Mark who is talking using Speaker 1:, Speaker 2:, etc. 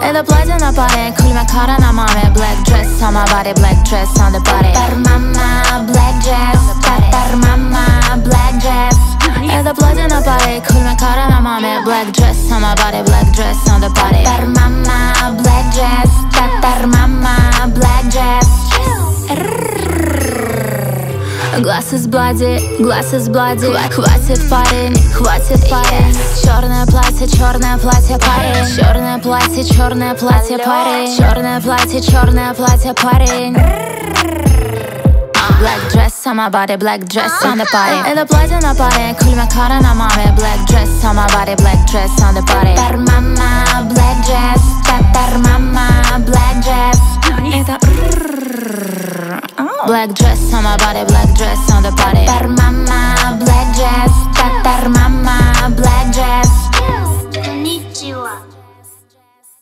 Speaker 1: Это платье на паре, кульма кара на маме Black dress on my body, black dress on the body
Speaker 2: Пар мама, black dress Пар мама, black dress
Speaker 1: Это платье на паре, кульма кара на маме Black dress on my body, black dress on the body
Speaker 2: Пар мама, black dress Пар мама, black dress
Speaker 1: Глаз из блади, глаз из блади Хватит парень, хватит парень Черное платье, черное платье парень Черное платье, черное платье парень Черное платье, черное платье парень Black dress on my body, black dress on the body Это платье на паре, кульма кара на маме Black dress on my body, black dress on the body
Speaker 2: Пар мама, black dress Пар мама, black dress
Speaker 1: Это Black dress on my body, black dress on the body